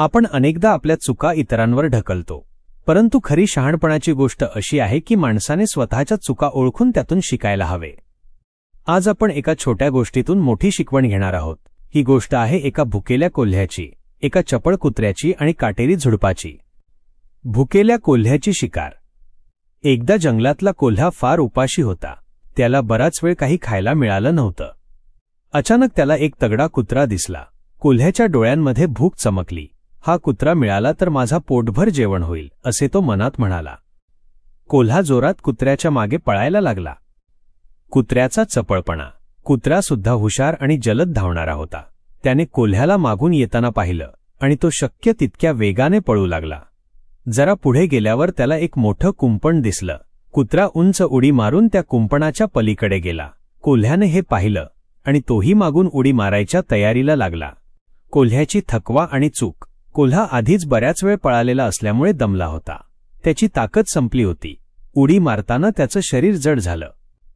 आपण अनेकदा आपल्या चुका इतरांवर ढकलतो. परंतु खरी शहाणपणाची गोष्ट अशी आहे की माणसाने स्वतःच्या चुका ओळखून त्यातून शिकायला हवे. आज आपण एका छोट्या गोष्टीतून मोठी शिकवण घेणार आहोत. ही गोष्ट आहे एका भुकेल्या कोल्ह्याची एका चपळ कुत्र्याची आणि काटेरी झुडपाची. भुकेल्या कोल्ह्याची शिकार. एकदा जंगलातला कोल्हा फार उपाशी होता. त्याला बराच वेळ काही खायला मिळालं नव्हतं. अचानक त्याला एक तगडा कुत्रा दिसला. कोल्ह्याच्या डोळ्यांमध्ये भूक चमकली. हा कुत्रा मिळाला तर माझा पोटभर जेवण होईल असे तो मनात म्हणाला. कोल्हा जोरात कुत्र्याच्या मागे पळायला लागला. कुत्र्याचा चपळपणा. कुत्रासुद्धा हुशार आणि जलद धावणारा होता. त्याने कोल्ह्याला मागून येताना पाहिलं आणि तो शक्य तितक्या वेगाने पळू लागला. जरा पुढे गेल्यावर त्याला एक मोठं कुंपण दिसलं. कुत्रा उंच उडी मारून त्या कुंपणाच्या पलीकडे गेला. कोल्ह्याने हे पाहिलं आणि तोही मागून उडी मारायच्या तयारीला लागला. कोल्ह्याची थकवा आणि चूक. कोल्हा आधीच बऱ्याच वेळ पळालेला असल्यामुळे दमला होता. त्याची ताकद संपली होती. उडी मारताना त्याचं शरीर जड झालं.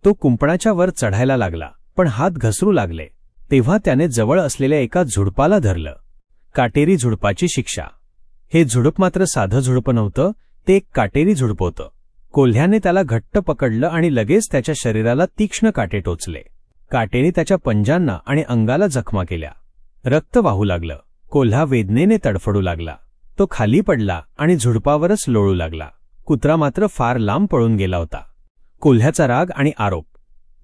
तो कुंपणाच्या वर चढायला लागला पण हात घसरू लागले. तेव्हा त्याने जवळ असलेल्या एका झुडपाला धरलं. काटेरी झुडपाची शिक्षा. हे झुडप मात्र साधं झुडपं नव्हतं ते एक काटेरी झुडप होतं. कोल्ह्याने त्याला घट्ट पकडलं आणि लगेच त्याच्या शरीराला तीक्ष्ण काटे टोचले. काटेने त्याच्या पंजांना आणि अंगाला जखमा केल्या. रक्त वाहू लागलं. कोल्हा वेदनेने तडफडू लागला. तो खाली पडला आणि झुडपावरच लोळू लागला. कुत्रा मात्र फार लांब पळून गेला होता. कोल्ह्याचा राग आणि आरोप.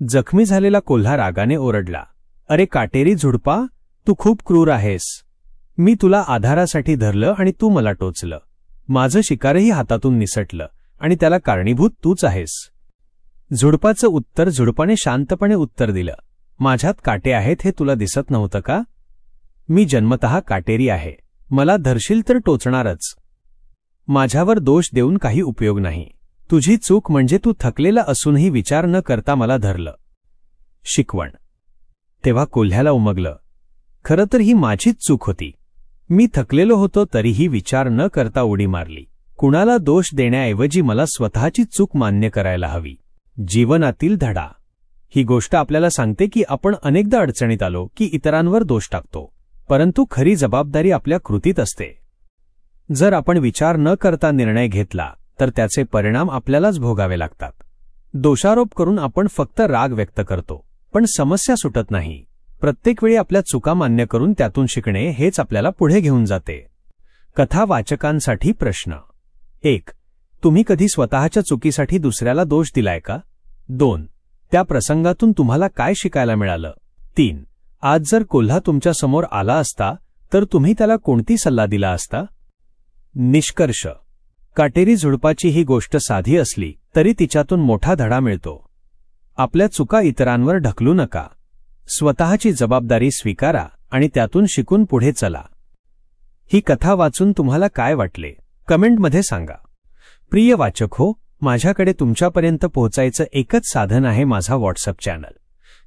जखमी झालेला कोल्हा रागाने ओरडला. अरे काटेरी झुडपा तू खूप क्रूर आहेस. मी तुला आधारासाठी धरलं आणि तू मला टोचलं. माझं शिकारही हातातून निसटलं आणि त्याला कारणीभूत तूच आहेस. झुडपाचं उत्तर झुडपाने शांतपणे उत्तर दिलं. माझ्यात काटे आहेत हे तुला दिसत नव्हतं का? मी जन्मतः काटेरी आहे. मला धरशील तर टोचणारच. माझ्यावर दोष देऊन काही उपयोग नाही. तुझी चूक म्हणजे तू थकलेला असूनही विचार न करता मला धरलं. शिकवण. तेव्हा कोल्ह्याला उमगलं. खरं तर ही माझीच चूक होती. मी थकलेलो होतो तरीही विचार न करता उडी मारली. कुणाला दोष देण्याऐवजी मला स्वतःची चूक मान्य करायला हवी. जीवनातील धडा. ही गोष्ट आपल्याला सांगते की आपण अनेकदा अडचणीत आलो की इतरांवर दोष टाकतो. परंतु खरी जबाबदारी आपल्या कृतीत असते. जर आपण विचार न करता निर्णय घेतला तर त्याचे परिणाम आपल्यालाच भोगावे लागतात. दोषारोप करून आपण फक्त राग व्यक्त करतो पण समस्या सुटत नाही. प्रत्येक वेळी आपल्या चुका मान्य करून त्यातून शिकणे हेच आपल्याला पुढे घेऊन जाते. कथा वाचकांसाठी प्रश्न. एक तुम्ही कधी स्वतःच्या चुकीसाठी दुसऱ्याला दोष दिलाय का? दोन त्या प्रसंगातून तुम्हाला काय शिकायला मिळालं? तीन आज जर कोल्हा तुमच्यासमोर आला असता तर तुम्ही त्याला कोणती सल्ला दिला असता? निष्कर्ष. काटेरी झुडपाची ही गोष्ट साधी असली तरी तिच्यातून मोठा धडा मिळतो. आपल्या चुका इतरांवर ढकलू नका. स्वतःची जबाबदारी स्वीकारा आणि त्यातून शिकून पुढे चला. ही कथा वाचून तुम्हाला काय वाटले? कमेंटमध्ये सांगा. प्रिय वाचक हो माझ्याकडे तुमच्यापर्यंत पोहोचायचं एकच साधन आहे माझा व्हॉट्सअप चॅनल.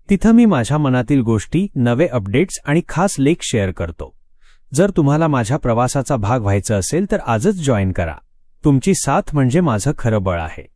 तिथं मी माझ्या मनातील गोष्टी नवे अपडेट्स आणि खास लेख शेअर करतो. जर तुम्हाला माझ्या प्रवासाचा भाग व्हायचं असेल तर आजच जॉईन करा. तुमची साथ म्हणजे माझं खरं बळ आहे.